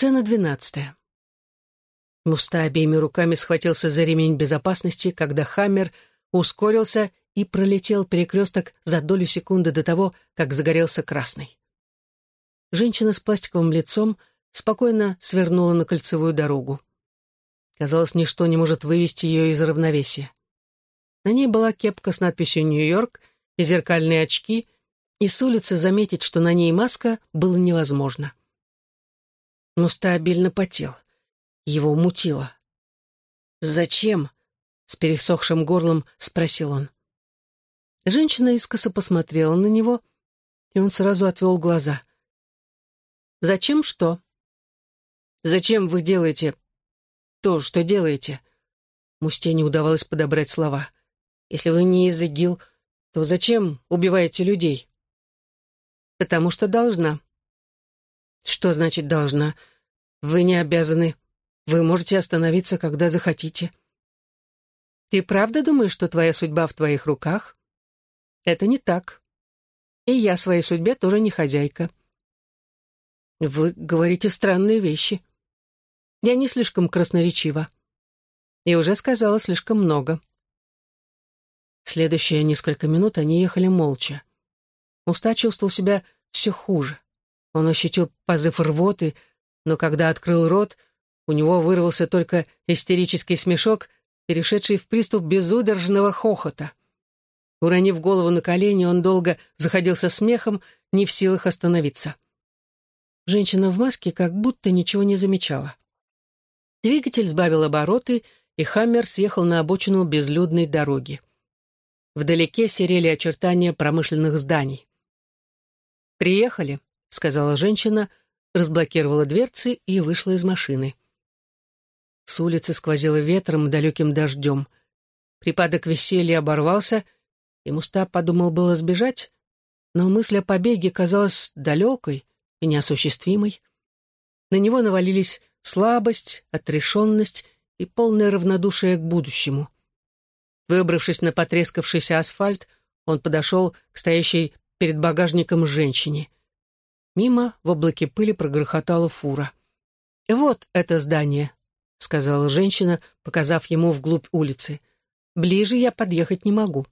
Сцена двенадцатая. Муста обеими руками схватился за ремень безопасности, когда Хаммер ускорился и пролетел перекресток за долю секунды до того, как загорелся красный. Женщина с пластиковым лицом спокойно свернула на кольцевую дорогу. Казалось, ничто не может вывести ее из равновесия. На ней была кепка с надписью «Нью-Йорк» и зеркальные очки, и с улицы заметить, что на ней маска, было невозможно. Муста обильно потел. Его мутило. «Зачем?» — с пересохшим горлом спросил он. Женщина искоса посмотрела на него, и он сразу отвел глаза. «Зачем что?» «Зачем вы делаете то, что делаете?» Мусте не удавалось подобрать слова. «Если вы не из ИГИЛ, то зачем убиваете людей?» «Потому что должна». «Что значит «должна»? Вы не обязаны. Вы можете остановиться, когда захотите». «Ты правда думаешь, что твоя судьба в твоих руках?» Это не так. И я своей судьбе тоже не хозяйка. Вы говорите странные вещи. Я не слишком красноречива. И уже сказала слишком много. Следующие несколько минут они ехали молча. Уста чувствовал себя все хуже. Он ощутил позыв рвоты, но когда открыл рот, у него вырвался только истерический смешок, перешедший в приступ безудержного хохота. Уронив голову на колени, он долго заходился смехом, не в силах остановиться. Женщина в маске как будто ничего не замечала. Двигатель сбавил обороты, и «Хаммер» съехал на обочину безлюдной дороги. Вдалеке серели очертания промышленных зданий. «Приехали», — сказала женщина, разблокировала дверцы и вышла из машины. С улицы сквозило ветром далеким дождем. Припадок веселья оборвался — и Муста подумал было сбежать, но мысль о побеге казалась далекой и неосуществимой. На него навалились слабость, отрешенность и полное равнодушие к будущему. Выбравшись на потрескавшийся асфальт, он подошел к стоящей перед багажником женщине. Мимо в облаке пыли прогрохотала фура. «Вот это здание», — сказала женщина, показав ему вглубь улицы. «Ближе я подъехать не могу».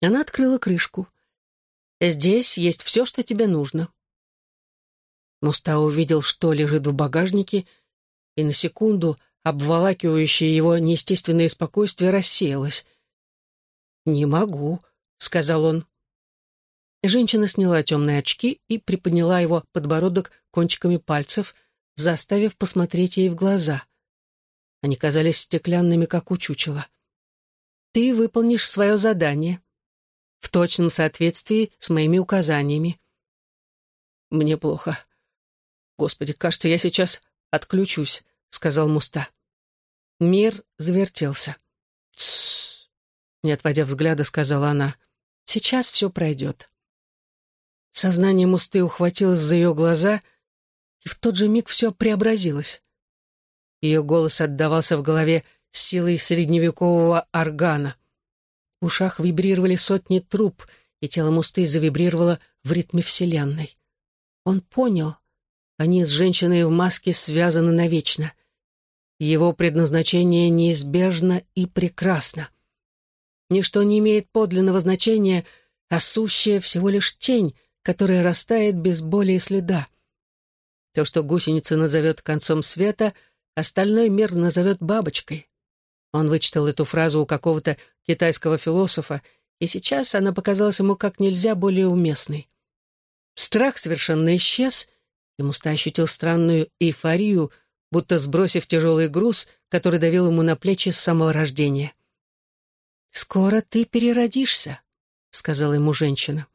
Она открыла крышку. «Здесь есть все, что тебе нужно». Муста увидел, что лежит в багажнике, и на секунду обволакивающее его неестественное спокойствие рассеялось. «Не могу», — сказал он. Женщина сняла темные очки и приподняла его подбородок кончиками пальцев, заставив посмотреть ей в глаза. Они казались стеклянными, как у чучела. «Ты выполнишь свое задание в точном соответствии с моими указаниями. «Мне плохо. Господи, кажется, я сейчас отключусь», — сказал Муста. Мир завертелся. «Тссс», — не отводя взгляда, сказала она. «Сейчас все пройдет». Сознание Мусты ухватилось за ее глаза, и в тот же миг все преобразилось. Ее голос отдавался в голове силой средневекового органа. В ушах вибрировали сотни труб, и тело Мусты завибрировало в ритме Вселенной. Он понял, они с женщиной в маске связаны навечно. Его предназначение неизбежно и прекрасно. Ничто не имеет подлинного значения, а сущая всего лишь тень, которая растает без боли и следа. То, что гусеница назовет концом света, остальной мир назовет бабочкой. Он вычитал эту фразу у какого-то китайского философа, и сейчас она показалась ему как нельзя более уместной. Страх совершенно исчез, и Муста ощутил странную эйфорию, будто сбросив тяжелый груз, который давил ему на плечи с самого рождения. «Скоро ты переродишься», — сказала ему женщина.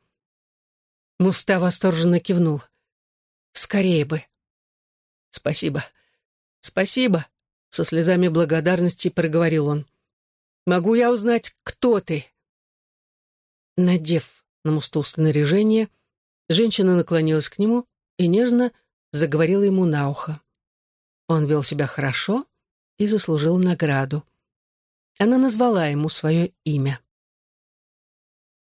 Муста восторженно кивнул. «Скорее бы». «Спасибо. Спасибо», со слезами благодарности проговорил он. «Могу я узнать, кто ты?» Надев на мусту снаряжение, женщина наклонилась к нему и нежно заговорила ему на ухо. Он вел себя хорошо и заслужил награду. Она назвала ему свое имя.